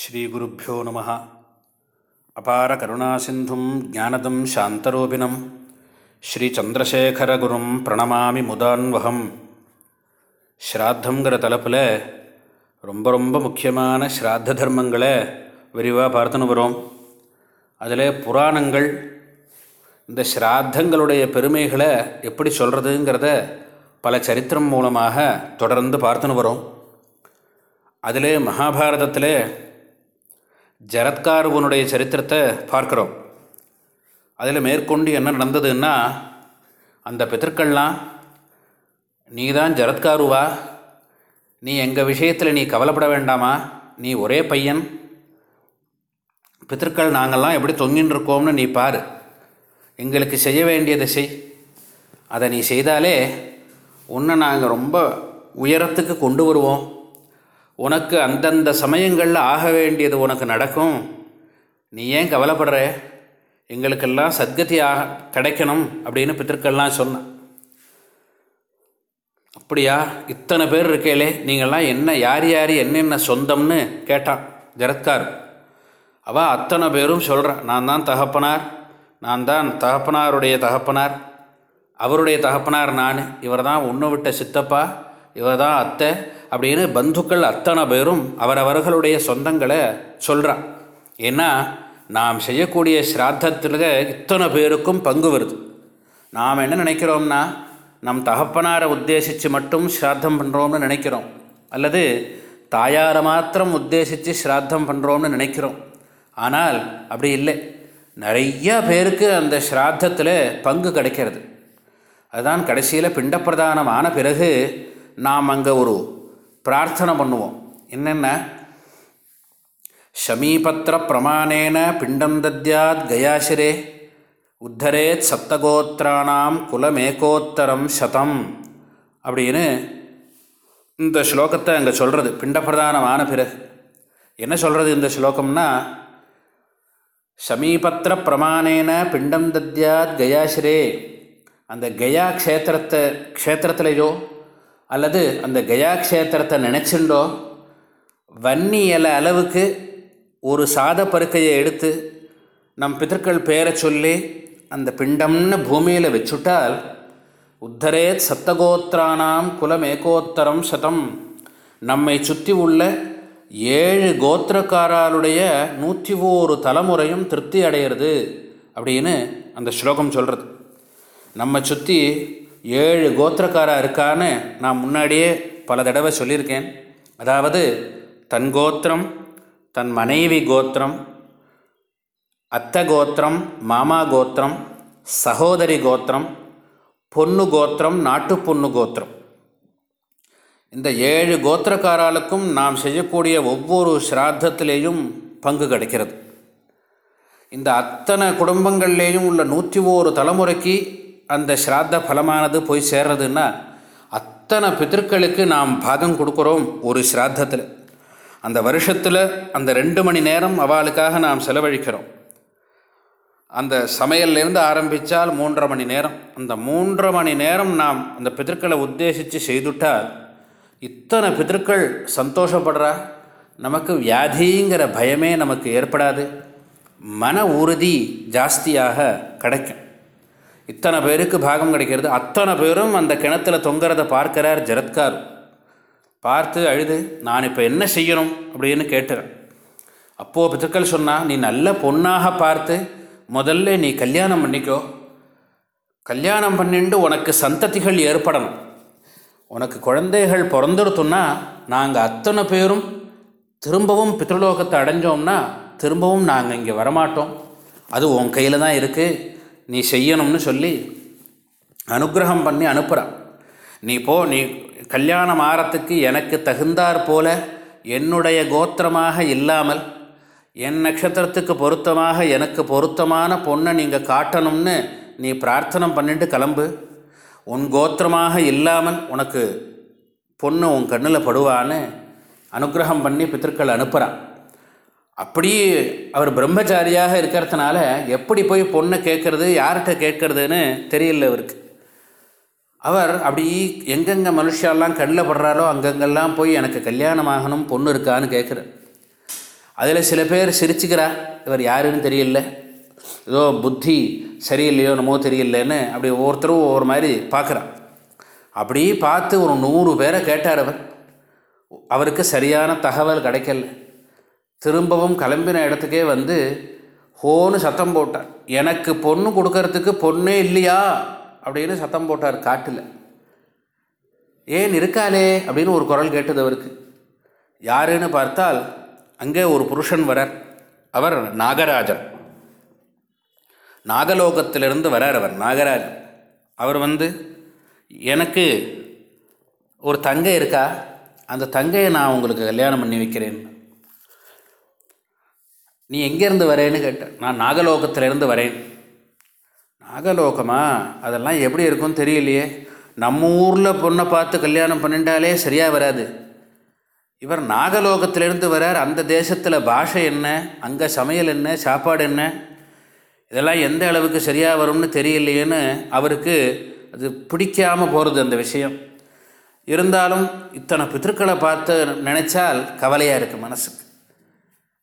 ஸ்ரீகுருப்போ நம. அபார கருணாசிந்தும் ஜானதம் சாந்தரூபிணம். ஸ்ரீச்சந்திரசேகரகுரும் பிரணமாமி முதான்வகம். ஸ்ராத்தங்கிற தலைப்பில் ரொம்ப ரொம்ப முக்கியமான ஸ்ராத்த தர்மங்களை விரிவாக பார்த்துன்னு வரோம். அதில் புராணங்கள் இந்த ஸ்ராத்தங்களுடைய பெருமைகளை எப்படி சொல்கிறதுங்கிறத பல சரித்திரம் மூலமாக தொடர்ந்து பார்த்துன்னு வரோம். அதிலே மகாபாரதத்தில் ஜரத்காருவனுடைய சரித்திரத்தை பார்க்குறோம். அதில் மேற்கொண்டு என்ன நடந்ததுன்னா அந்த பித்தர்கள்லாம் நீ தான் ஜரத்காருவா? நீ எங்கள் விஷயத்தில் நீ கவலைப்பட வேண்டாமா? நீ ஒரே பையன். பித்தர்கள் நாங்கள்லாம் எப்படி தொங்கின்னு இருக்கோம்னு நீ பாரு. எங்களுக்கு செய்ய வேண்டியதை செய். அதை நீ செய்தாலே உன்னை நாங்கள் ரொம்ப உயரத்துக்கு கொண்டு வருவோம். உனக்கு அந்தந்த சமயங்களில் ஆக வேண்டியது உனக்கு நடக்கும். நீ ஏன் கவலைப்படுற? எங்களுக்கெல்லாம் சத்கதி ஆக கிடைக்கணும் அப்படின்னு பித்திருக்கள்லாம் சொன்னான் அப்படியா? இத்தனை பேர் இருக்கேளே நீங்கள்லாம் என்ன யார் யார் என்னென்ன சொந்தம்னு கேட்டான் ஜரத்கார். அவள் அத்தனை பேரும் சொல்கிறான் நான் தான் தகப்பனார் நான் தான் தகப்பனாருடைய தகப்பனார் அவருடைய தகப்பனார் நான் இவர் தான் ஒன்று விட்ட சித்தப்பா இவர் தான் அத்தை அப்படின்னு பந்துக்கள் அத்தனை பேரும் அவரவர்களுடைய சொந்தங்களை சொல்கிறான் ஏன்னா நாம் செய்யக்கூடிய ஸ்ராத்தத்தில் இத்தனை பேருக்கும் பங்கு வருது. நாம் என்ன நினைக்கிறோம்னா நம் தகப்பனாரை உத்தேசித்து மட்டும் ஸ்ராத்தம் பண்ணுறோம்னு நினைக்கிறோம். அல்லது தாயாரை மாத்திரம் உத்தேசித்து ஸ்ராத்தம் பண்ணுறோம்னு நினைக்கிறோம். ஆனால் அப்படி இல்லை. நிறைய பேருக்கு அந்த ஸ்ராத்தத்தில் பங்கு கிடைக்கிறது. அதுதான் கடைசியில் பிண்டப்பிரதானமான பிறகு நாம் அங்கே ஒரு பிரார்த்தனை பண்ணுவோம். என்னென்ன? ஷமீபத்திர பிரமாணேன பிண்டம் தத்யாத் கயாசிரே உத்தரேத் சப்தகோத்திராணாம் குலமேகோத்தரம் சதம் அப்படின்னு இந்த ஸ்லோகத்தை அங்கே சொல்கிறது பிண்டப்பிரதானமான பிறகு. என்ன சொல்கிறது இந்த ஸ்லோகம்னா? சமீபத்திர பிரமாணேன பிண்டம் தத்யாத் கயாசிரே. அந்த கயா க்ஷேத்திரத்தை க்ஷேத்திரத்திலேயோ அல்லது அந்த கயா க்ஷேத்திரத்தை நினச்சிண்டோ வன்னி இலை அளவுக்கு ஒரு சாத பருக்கையை எடுத்து நம் பித்தர்கள் பேரை சொல்லி அந்த பிண்டம்னு பூமியில் வச்சுட்டால் உத்தரேத் சப்தகோத்திரானாம் குலம் ஏகோத்தரம் சதம். நம்மை சுற்றி உள்ள ஏழு கோத்திரக்காராளுடைய நூற்றி ஓரு தலைமுறையும் திருப்தி அடையிறது அப்படின்னு அந்த ஸ்லோகம் சொல்கிறது நம்ம சுற்றி ஏழு கோத்திரக்காராக இருக்கான்னு நான் முன்னாடியே பல தடவை சொல்லியிருக்கேன். அதாவது தன் கோத்திரம் தன் மனைவி கோத்திரம் அத்தை கோத்திரம் மாமா கோத்திரம் சகோதரி கோத்திரம் பொண்ணு கோத்திரம் நாட்டு பொண்ணு கோத்திரம். இந்த ஏழு கோத்திரக்காராளுக்கும் நாம் செய்யக்கூடிய ஒவ்வொரு சிராத்தத்திலேயும் பங்கு கிடைக்கிறது. இந்த அத்தனை குடும்பங்கள்லேயும் உள்ள நூற்றி ஓரு தலைமுறைக்கு அந்த ஸ்ராத்த பலமானது போய் சேர்றதுன்னா அத்தனை பித்திருக்களுக்கு நாம் பாகம் கொடுக்குறோம் ஒரு ஸ்ராத்தத்தில். அந்த வருஷத்தில் அந்த ரெண்டு மணி நேரம் அவளுக்காக நாம் செலவழிக்கிறோம். அந்த சமையல்லேருந்து ஆரம்பித்தால் மூன்றரை மணி நேரம். அந்த மூன்றரை மணி நேரம் நாம் அந்த பித்தர்களை உத்தேசித்து செய்துட்டால் இத்தனை பித்தர்கள் சந்தோஷப்படுறா? நமக்கு வியாதிங்கிற பயமே நமக்கு ஏற்படாது. மன உறுதி ஜாஸ்தியாக கிடைக்கும். இத்தனை பேருக்கு பாகம் கிடைக்கிறது. அத்தனை பேரும் அந்த கிணத்துல தொங்குறத பார்க்கிறார் ஜரத்கார். பார்த்து அழுது நான் இப்போ என்ன செய்யணும்? அப்படின்னு கேட்டுறேன் அப்போது பித்துக்கள் சொன்னால் நீ நல்ல பொண்ணாக பார்த்து முதல்ல நீ கல்யாணம் பண்ணிக்கோ. கல்யாணம் பண்ணிட்டு உனக்கு சந்ததிகள் ஏற்படணும். உனக்கு குழந்தைகள் பிறந்துருத்துன்னா நாங்கள் அத்தனை பேரும் திரும்பவும் பித்ருலோகத்தை அடைஞ்சோம்னா திரும்பவும் நாங்கள் இங்கே வரமாட்டோம். அது உன் கையில் தான் இருக்குது நீ செய்யணும்னு சொல்லி அனுகிரகம் பண்ணி அனுப்புகிறான் நீ போ நீ கல்யாணம் ஆறத்துக்கு எனக்கு தகுந்தாற் போல என்னுடைய கோத்திரமாக இல்லாமல் என் நட்சத்திரத்துக்கு பொருத்தமாக எனக்கு பொருத்தமான பொண்ணை நீங்கள் காட்டணும்னு நீ பிரார்த்தனை பண்ணிட்டு கிளம்பு. உன் கோத்திரமாக இல்லாமல் உனக்கு பொண்ணு உன் கண்ணில் படுவான்னு அனுகிரகம் பண்ணி பித்திருக்கள் அனுப்புகிறான் அப்படி அவர் பிரம்மச்சாரியாக இருக்கிறதுனால எப்படி போய் பொண்ணை கேட்குறது யார்கிட்ட கேட்குறதுன்னு தெரியல அவருக்கு. அவர் அப்படி எங்கெங்கே மனுஷாலாம் கண்ணில் படுறாரோ அங்கங்கெல்லாம் போய் எனக்கு கல்யாணம் ஆகணும் பொண்ணு இருக்கான்னு கேட்குறார். அதில் சில பேர் சிரிச்சுக்கிறா இவர் யாருன்னு தெரியல. ஏதோ புத்தி சரியில்லையோ என்னமோ தெரியலன்னு அப்படி ஒவ்வொருத்தரும் ஒவ்வொரு மாதிரி பார்க்குறான். அப்படி பார்த்து ஒரு நூறு பேரை கேட்டார் அவர். அவருக்கு சரியான தகவல் கிடைக்கல. திரும்பவும் கிளம்பின இடத்துக்கே வந்து ஹோன்னு சத்தம் போட்டார். எனக்கு பொண்ணு கொடுக்கறதுக்கு பொண்ணே இல்லையா? அப்படின்னு சத்தம் போட்டார் காட்டில். ஏன் இருக்காளே? அப்படின்னு ஒரு குரல் கேட்டது அவருக்கு. யாருன்னு பார்த்தால் அங்கே ஒரு புருஷன் வரார். அவர் நாகராஜன் நாகலோகத்திலிருந்து வரார் அவர் நாகராஜன் அவர் வந்து எனக்கு ஒரு தங்கை இருக்கா? அந்த தங்கையை நான் உங்களுக்கு கல்யாணம் பண்ணி வைக்கிறேன். நீ எங்கேருந்து வரேன்னு கேட்டேன். நான் நாகலோகத்திலேருந்து வரேன். நாகலோகமா? அதெல்லாம் எப்படி இருக்கும்னு தெரியலையே. நம்ம ஊரில் பொண்ணை பார்த்து கல்யாணம் பண்ணிட்டாலே சரியாக வராது. இவர் நாகலோகத்திலேருந்து வரார். அந்த தேசத்தில் பாஷை என்ன? அங்கே சமையல் என்ன? சாப்பாடு என்ன? இதெல்லாம் எந்த அளவுக்கு சரியாக வரும்னு தெரியலையேன்னு அவருக்கு அது பிடிக்காமல் போகிறது அந்த விஷயம். இருந்தாலும் இத்தனை பித்திருக்களை பார்த்து நினச்சால் கவலையாக இருக்குது மனசுக்கு.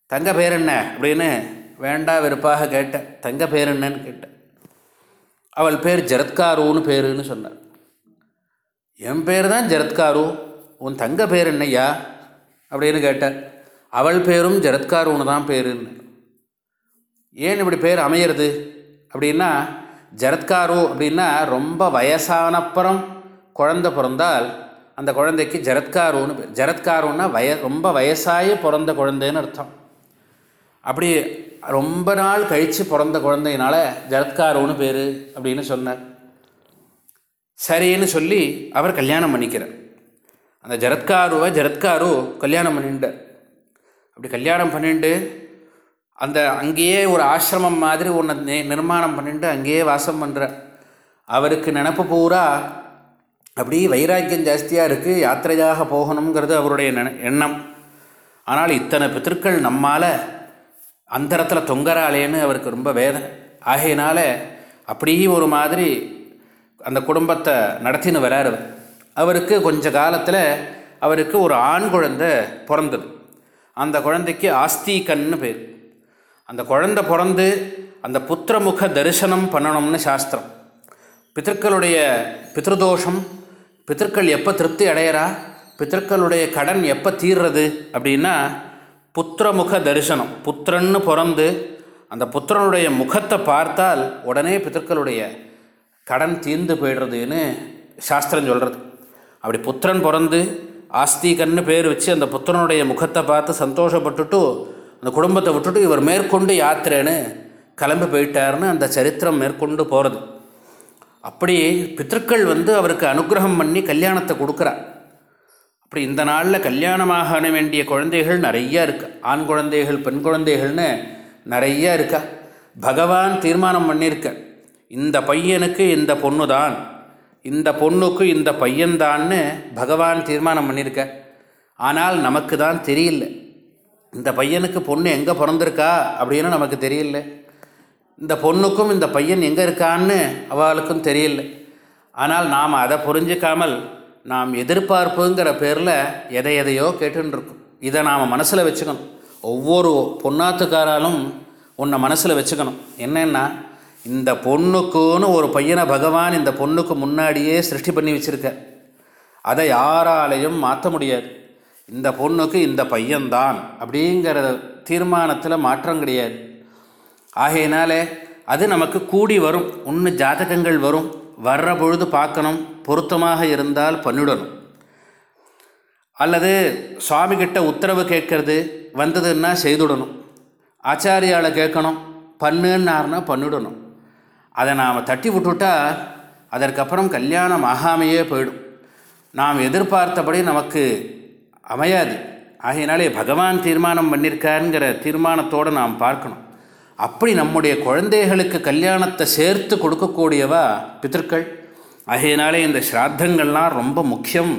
தங்க பேர் என்ன அப்படின்னு வேண்டா வெறுப்பாக கேட்டேன் தங்க பேர் என்னன்னு கேட்டேன் அவள் பேர் ஜரத்காருன்னு பேருன்னு சொன்னார் என் பேர் தான் ஜரத்காரு உன் தங்க பேர் என்னையா அப்படின்னு கேட்டார் அவள் பேரும் ஜரத்காருன்னு தான் பேருன்னு. ஏன் இப்படி பேர் அமையிறது? அப்படின்னா ஜரத்காரு அப்படின்னா ரொம்ப வயசானப்புறம் குழந்தை பிறந்தால் அந்த குழந்தைக்கு ஜரத்காருன்னு பேர். ஜரத்காருன்னா வய ரொம்ப வயசாகி பிறந்த குழந்தைன்னு அர்த்தம். அப்படி ரொம்ப நாள் கழித்து பிறந்த குழந்தையினால ஜரத்காருன்னு பேர் அப்படின்னு சொன்னார். சரின்னு சொல்லி அவர் கல்யாணம் பண்ணிக்கிறார். அந்த ஜரத்காருவை ஜரத்காரு கல்யாணம் பண்ணிட்டார். அப்படி கல்யாணம் பண்ணிட்டு அந்த அங்கேயே ஒரு ஆசிரமம் மாதிரி ஒன்று நிர்மாணம் பண்ணிட்டு அங்கேயே வாசம் பண்ணுறார் அவருக்கு நினப்பு பூரா அப்படி வைராக்கியம் ஜாஸ்தியாக இருக்குது யாத்திரையாக போகணுங்கிறது அவருடைய நெ எண்ணம். ஆனால் இத்தனை பித்திருக்கள் நம்மால் அந்தரத்தில் தொங்கராளேன்னு அவருக்கு ரொம்ப வேதனை. ஆகையினால அப்படியே ஒரு மாதிரி அந்த குடும்பத்தை நடத்தின்னு வராரு அவர். அவருக்கு கொஞ்ச காலத்தில் அவருக்கு ஒரு ஆண் குழந்தை பிறந்தது. அந்த குழந்தைக்கு ஆஸ்தீகன்னு பேர். அந்த குழந்தை பிறந்து அந்த புத்திரமுக தரிசனம் பண்ணணும்னு சாஸ்திரம். பித்தர்களுடைய பித்ருதோஷம் பித்தர்கள் எப்போ திருப்தி அடையிறா பித்தர்களுடைய கடன் எப்போ தீர்றது அப்படின்னா புத்திரமுக தரிசனம். புத்திரன்னு பிறந்து அந்த புத்திரனுடைய முகத்தை பார்த்தால் உடனே பித்தர்களுடைய கடன் தீர்ந்து போயிடுறதுன்னு சாஸ்திரம் சொல்கிறது அப்படி புத்திரன் பிறந்து ஆஸ்திகன்னு பேர் வச்சு அந்த புத்திரனுடைய முகத்தை பார்த்து சந்தோஷப்பட்டுட்டு அந்த குடும்பத்தை விட்டுட்டு இவர் மேற்கொண்டு யாத்திரைன்னு கிளம்பி போயிட்டார்னு அந்த சரித்திரம் மேற்கொண்டு போகிறது அப்படி பித்தர்கள் வந்து அவருக்கு அனுகிரகம் பண்ணி கல்யாணத்தை கொடுக்குறார். அப்படி இந்த நாளில் கல்யாணமாக வேண்டிய குழந்தைகள் நிறையா இருக்குது ஆண் குழந்தைகள் பெண் குழந்தைகள்னு நிறையா இருக்கா? பகவான் தீர்மானம் பண்ணியிருக்க. இந்த பையனுக்கு இந்த பொண்ணு தான் இந்த பொண்ணுக்கு இந்த பையன்தான்னு பகவான் தீர்மானம் பண்ணியிருக்க. ஆனால் நமக்கு தான் தெரியல. இந்த பையனுக்கு பொண்ணு எங்கே பிறந்திருக்கா அப்படின்னு நமக்கு தெரியல. இந்த பொண்ணுக்கும் இந்த பையன் எங்கே இருக்கான்னு அவளுக்கும் தெரியல. ஆனால் நாம் அதை புரிஞ்சிக்காமல் நாம் எதிர்பார்ப்புங்கிற பேரில் எதை எதையோ கேட்டுருக்கோம் இதை நாம் மனசில் வச்சுக்கணும். ஒவ்வொரு பொண்ணாத்துக்காராலும் உன்னை மனசில் வச்சுக்கணும். என்னென்னா இந்த பொண்ணுக்குன்னு ஒரு பையனை பகவான் இந்த பொண்ணுக்கு முன்னாடியே சிருஷ்டி பண்ணி வச்சுருக்க. அதை யாராலையும் மாற்ற முடியாது. இந்த பொண்ணுக்கு இந்த பையன்தான் அப்படிங்கிற தீர்மானத்தில் மாற்றம் கிடையாது. ஆகையினாலே அது நமக்கு கூடி வரும். ஒன்று ஜாதகங்கள் வரும். வர்ற பொழுது பார்க்கணும் பொருத்தமாக இருந்தால் பண்ணிடணும். அல்லது சுவாமிகிட்ட உத்தரவு கேட்கறது வந்ததுன்னா செய்துடணும். ஆச்சாரியால் கேட்கணும் பண்ணுன்னாருன்னா பண்ணிடணும். அதை நாம் தட்டி விட்டுட்டா அதற்கப்புறம் கல்யாணம் ஆகாமையே போயிடும். நாம் எதிர்பார்த்தபடி நமக்கு அமையாது. ஆகையினாலே பகவான் தீர்மானம் பண்ணியிருக்காருங்கிற தீர்மானத்தோடு நாம் பார்க்கணும். அப்படி நம்முடைய குழந்தைகளுக்கு கல்யாணத்தை சேர்த்து கொடுக்கக்கூடியவா பித்திருக்கள்? ஆகையினாலே இந்த ஸ்ராத்தங்கள்லாம் ரொம்ப முக்கியம்.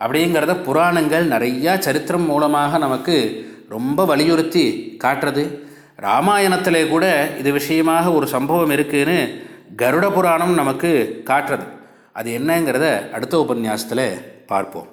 அப்படிங்கிறத புராணங்கள் நிறையா சரித்திரம் மூலமாக நமக்கு ரொம்ப வலியுறுத்தி காட்டுறது. ராமாயணத்திலே கூட இது விஷயமாக ஒரு சம்பவம் இருக்குதுன்னு கருட புராணம் நமக்கு காட்டுறது. அது என்னங்கிறத அடுத்த உபன்யாசத்தில் பார்ப்போம்.